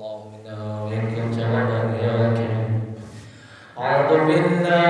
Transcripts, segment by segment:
اللهم إنا بك جعلنا يا كريم أعوذ بالله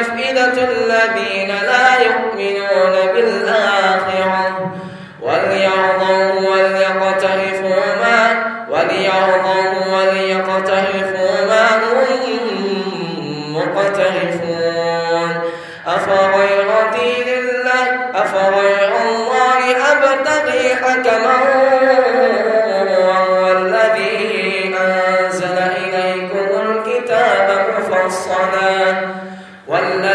أفئدة الذين لا يؤمنون بالآخرة. وليعظوا وليقترفوا ما وليعظوا وليقترفوا ما هم مقترفون. أفغير دين الله أفغير الله أبتغي حكما الصلاة وإلا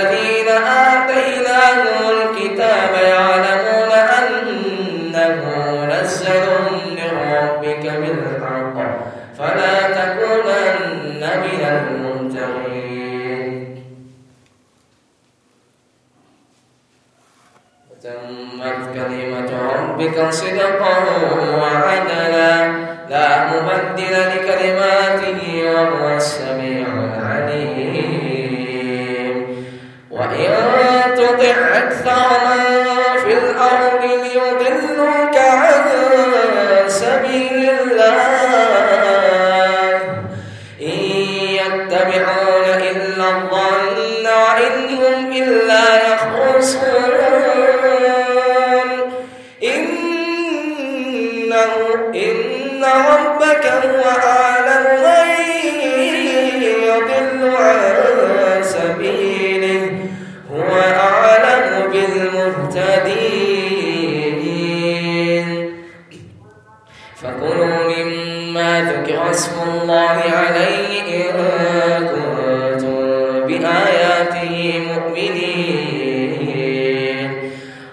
إن ربك هو أعلم من يضل عن سبيله. هو أعلم بالمهتدين. فكلوا مما ذكر اسم الله عليه إن كنتم بآياته مؤمنين.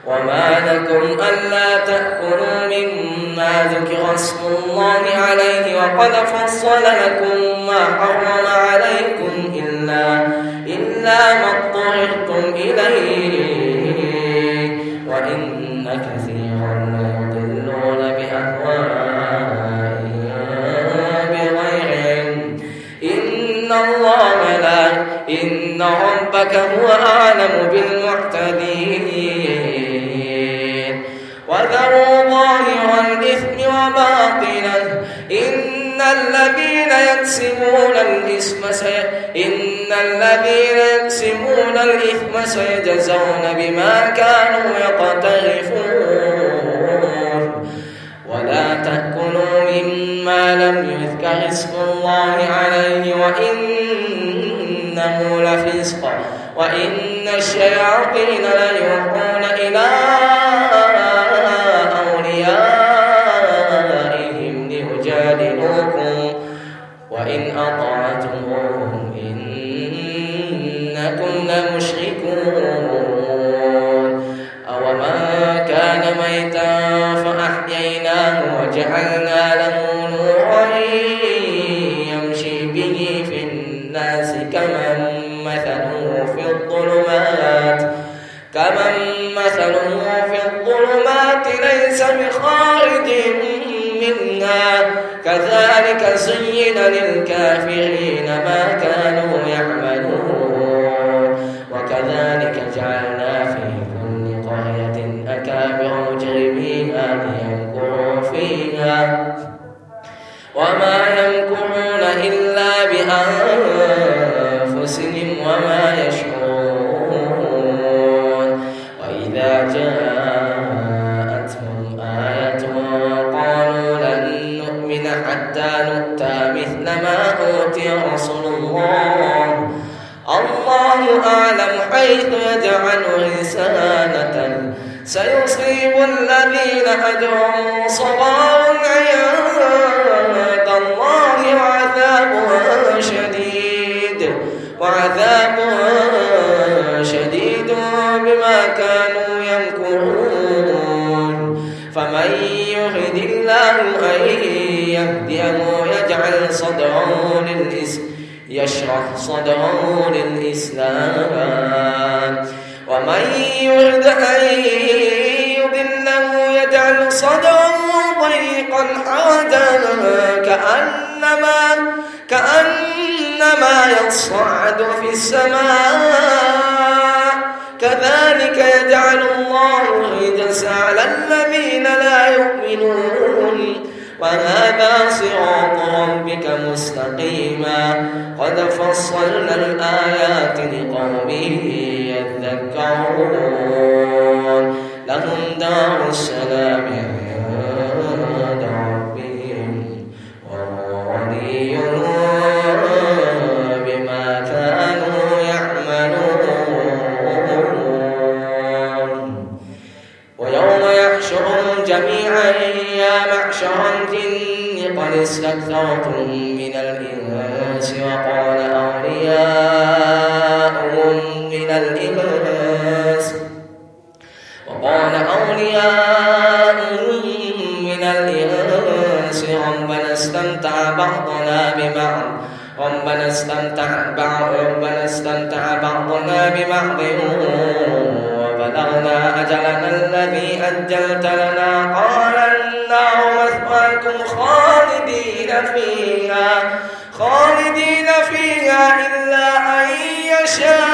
وما لكم ألا تأكلوا مما ذكر اسم الله عليه وقد فصل لكم ما حرم عليكم إلا, إلا ما اضطررتم إليه. وإن كثيرا ليضلون بأهوائهم بغير علم. إن الله لا إن ربك هو أعلم بالمعتدين. يكسبون الإثم سي... إن الذين يكسبون الإثم سيجزون بما كانوا يقترفون. ولا تأكلوا مما لم يذكر اسم الله عليه وإنه لفسق. وإن الشياطين ليوحون حتى نؤتى مثل ما أوتي رسول الله. الله أعلم حيث يجعل رسالته سيصيب الذين أجروا صغار عند الله وعذاب شديد. وعذاب شديد بما كانوا يمكرون. فمن يرد الله أن يهديه يجعل صدره للإسلام يشرح صدره للإسلام. ومن يرد أن يضله يجعل صدره ضيقا حرجا كأنما كأنما يصعد في السماء. كذلك يجعل الله الرجس على الذين لا يؤمنون. وهذا صراط ربك مستقيما. قد فصلنا الآيات لقوم يذكرون. لهم دار السلام. ربنا استمتع ربنا استمتع بعضنا ببعض وبلغنا أجلنا الذي أجلت لنا. قال النار مثواكم خالدين فيها خالدين فيها إلا أن يشاء.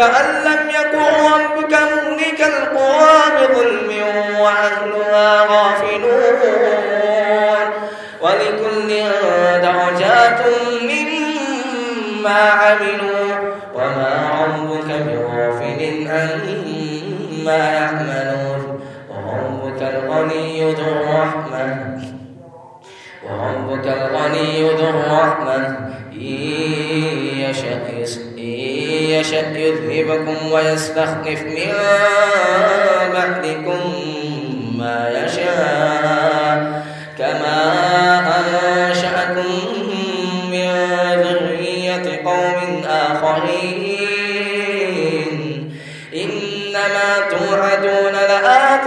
ذلك أن لم يكن ربك مهلك القرى بظلم وأهلها غافلون. ولكل درجات مما عملوا وما ربك بغافل عما يعملون. وربك الغني ذو الرحمة. وربك الغني ذو الرحمة. إن يشأ يشأ يذهبكم ويستخلف من بعدكم ما يشاء. كما أنشأكم من ذرية قوم آخرين. إنما توعدون لآت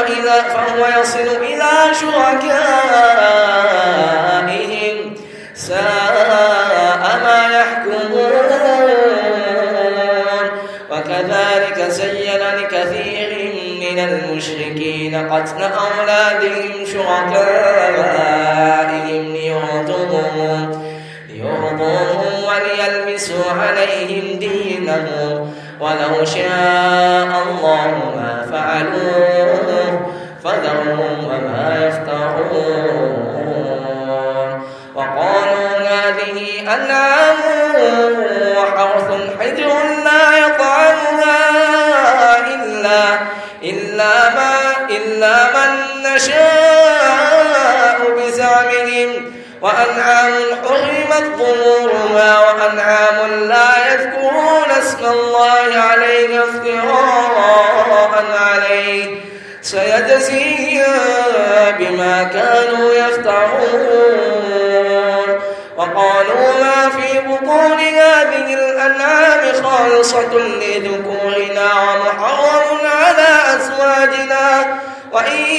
إلى فهو يصل إلى شركائهم ساء ما يحكمون. وكذلك زين لكثير من المشركين قتل أولادهم شركائهم وليلبسوا عليهم دينهم ولو شاء الله ما فعلوه فذرهم وما يفترون. وقالوا هذه أنعام وحرث حجر لا يطعمها إلا إلا ما إلا من نشاء. بزعمهم وأنعام حرمت ظهورها وأنعام لا يذكرون اسم الله عليه افتراء عليه سيجزيهم بما كانوا يفترون وقالوا ما في بطون هذه الأنعام خالصة لذكورنا ومحرم على أزواجنا وإن